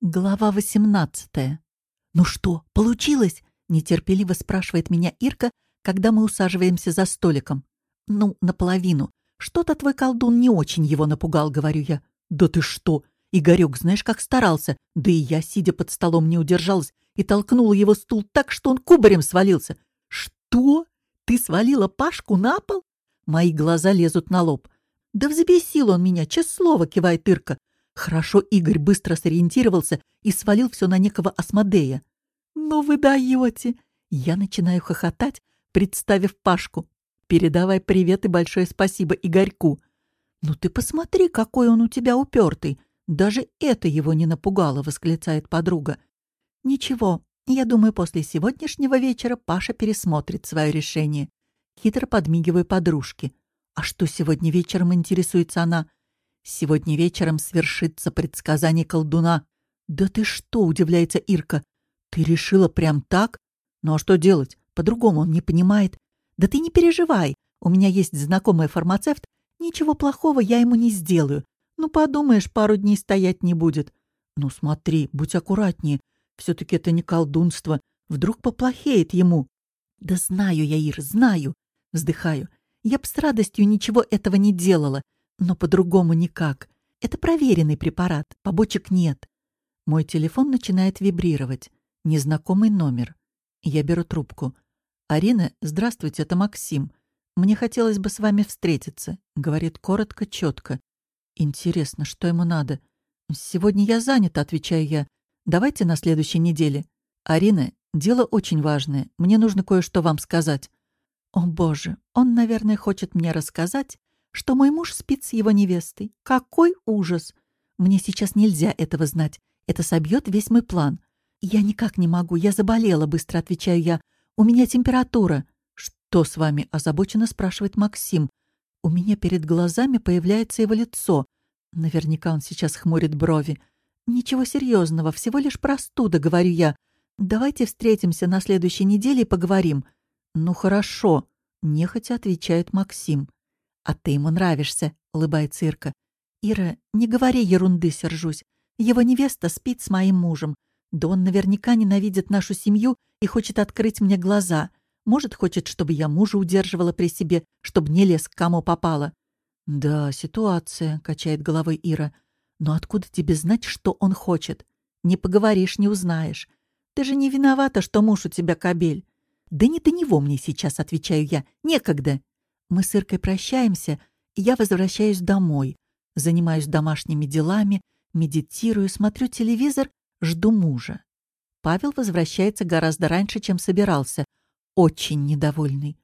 Глава 18. «Ну что, получилось?» — нетерпеливо спрашивает меня Ирка, когда мы усаживаемся за столиком. «Ну, наполовину. Что-то твой колдун не очень его напугал», — говорю я. «Да ты что? Игорек, знаешь, как старался. Да и я, сидя под столом, не удержалась и толкнула его стул так, что он кубарем свалился. Что? Ты свалила Пашку на пол?» Мои глаза лезут на лоб. «Да взбесил он меня, честное слово», — кивает Ирка. Хорошо Игорь быстро сориентировался и свалил все на некого Асмодея. «Ну вы даете!» Я начинаю хохотать, представив Пашку. «Передавай привет и большое спасибо Игорьку». «Ну ты посмотри, какой он у тебя упертый! Даже это его не напугало!» — восклицает подруга. «Ничего, я думаю, после сегодняшнего вечера Паша пересмотрит свое решение». Хитро подмигиваю подружке. «А что сегодня вечером?» — интересуется она. Сегодня вечером свершится предсказание колдуна. Да ты что, удивляется Ирка. Ты решила прям так? Ну а что делать? По-другому он не понимает. Да ты не переживай. У меня есть знакомый фармацевт. Ничего плохого я ему не сделаю. Ну, подумаешь, пару дней стоять не будет. Ну, смотри, будь аккуратнее. Все-таки это не колдунство. Вдруг поплохеет ему. Да знаю я, Ир, знаю. Вздыхаю. Я б с радостью ничего этого не делала. Но по-другому никак. Это проверенный препарат, побочек нет. Мой телефон начинает вибрировать. Незнакомый номер. Я беру трубку. «Арина, здравствуйте, это Максим. Мне хотелось бы с вами встретиться», — говорит коротко, четко. «Интересно, что ему надо?» «Сегодня я занята», — отвечаю я. «Давайте на следующей неделе». «Арина, дело очень важное. Мне нужно кое-что вам сказать». «О, боже, он, наверное, хочет мне рассказать, что мой муж спит с его невестой. Какой ужас! Мне сейчас нельзя этого знать. Это собьет весь мой план. Я никак не могу. Я заболела, быстро отвечаю я. У меня температура. Что с вами? Озабоченно спрашивает Максим. У меня перед глазами появляется его лицо. Наверняка он сейчас хмурит брови. Ничего серьезного, всего лишь простуда, говорю я. Давайте встретимся на следующей неделе и поговорим. Ну хорошо, нехотя отвечает Максим. «А ты ему нравишься», — улыбается Ирка. «Ира, не говори ерунды, сержусь. Его невеста спит с моим мужем. Да он наверняка ненавидит нашу семью и хочет открыть мне глаза. Может, хочет, чтобы я мужа удерживала при себе, чтобы не лез к кому попало». «Да, ситуация», — качает головой Ира. «Но откуда тебе знать, что он хочет? Не поговоришь, не узнаешь. Ты же не виновата, что муж у тебя кобель». «Да не до него мне сейчас», — отвечаю я. «Некогда». Мы с Иркой прощаемся, и я возвращаюсь домой. Занимаюсь домашними делами, медитирую, смотрю телевизор, жду мужа. Павел возвращается гораздо раньше, чем собирался. Очень недовольный.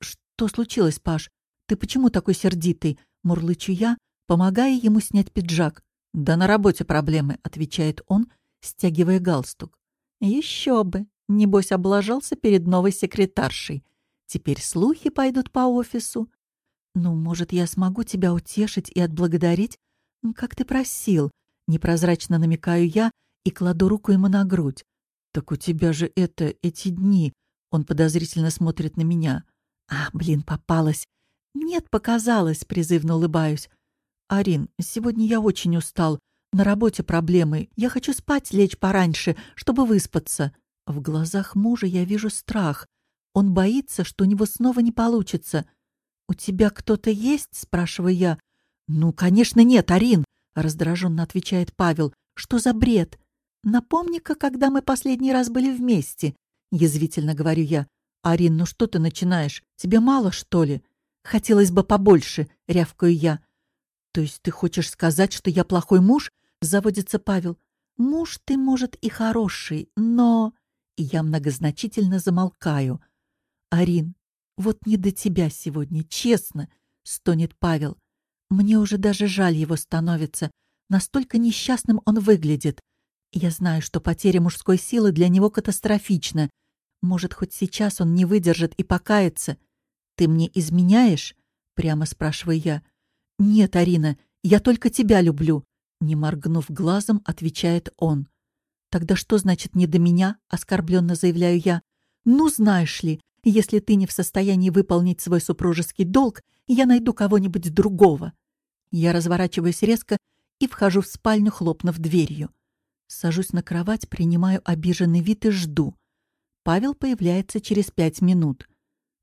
«Что случилось, Паш? Ты почему такой сердитый?» — мурлычу я, помогая ему снять пиджак. «Да на работе проблемы», — отвечает он, стягивая галстук. «Еще бы! Небось, облажался перед новой секретаршей. Теперь слухи пойдут по офису. Ну, может, я смогу тебя утешить и отблагодарить, как ты просил. Непрозрачно намекаю я и кладу руку ему на грудь. Так у тебя же это, эти дни. Он подозрительно смотрит на меня. А, блин, попалась. Нет, показалось, призывно улыбаюсь. Арин, сегодня я очень устал. На работе проблемы. Я хочу спать, лечь пораньше, чтобы выспаться. В глазах мужа я вижу страх. Он боится, что у него снова не получится. «У тебя кто-то есть?» — спрашиваю я. «Ну, конечно, нет, Арин!» — раздраженно отвечает Павел. «Что за бред? Напомни-ка, когда мы последний раз были вместе!» — язвительно говорю я. «Арин, ну что ты начинаешь? Тебе мало, что ли?» «Хотелось бы побольше», — рявкаю я. «То есть ты хочешь сказать, что я плохой муж?» — заводится Павел. «Муж ты, может, и хороший, но...» И я многозначительно замолкаю. «Арин, вот не до тебя сегодня, честно!» — стонет Павел. «Мне уже даже жаль его становится. Настолько несчастным он выглядит. Я знаю, что потеря мужской силы для него катастрофична. Может, хоть сейчас он не выдержит и покается. Ты мне изменяешь?» — прямо спрашиваю я. «Нет, Арина, я только тебя люблю», — не моргнув глазом, отвечает он. «Тогда что значит «не до меня»?» — оскорбленно заявляю я. «Ну, знаешь ли, если ты не в состоянии выполнить свой супружеский долг, я найду кого-нибудь другого». Я разворачиваюсь резко и вхожу в спальню, хлопнув дверью. Сажусь на кровать, принимаю обиженный вид и жду. Павел появляется через пять минут.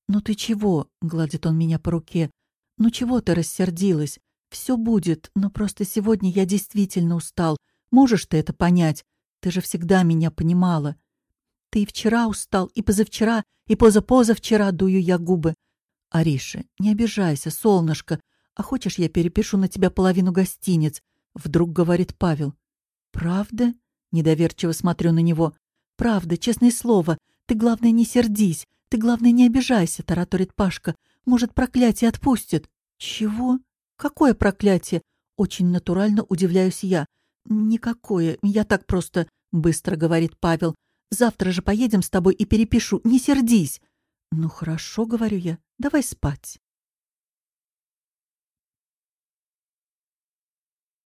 «Ну ты чего?» — гладит он меня по руке. «Ну чего ты рассердилась? Все будет, но просто сегодня я действительно устал. Можешь ты это понять? Ты же всегда меня понимала. Ты и вчера устал, и позавчера, и позапозавчера дую я губы. Ариша, не обижайся, солнышко. А хочешь, я перепишу на тебя половину гостиниц? Вдруг говорит Павел. Правда? Недоверчиво смотрю на него. Правда, честное слово. Ты, главное, не сердись. Ты, главное, не обижайся, тараторит Пашка. Может, проклятие отпустит. Чего? Какое проклятие? Очень натурально удивляюсь я. Никакое. Я так просто, быстро говорит Павел. Завтра же поедем с тобой и перепишу. Не сердись. Ну хорошо, говорю я. Давай спать.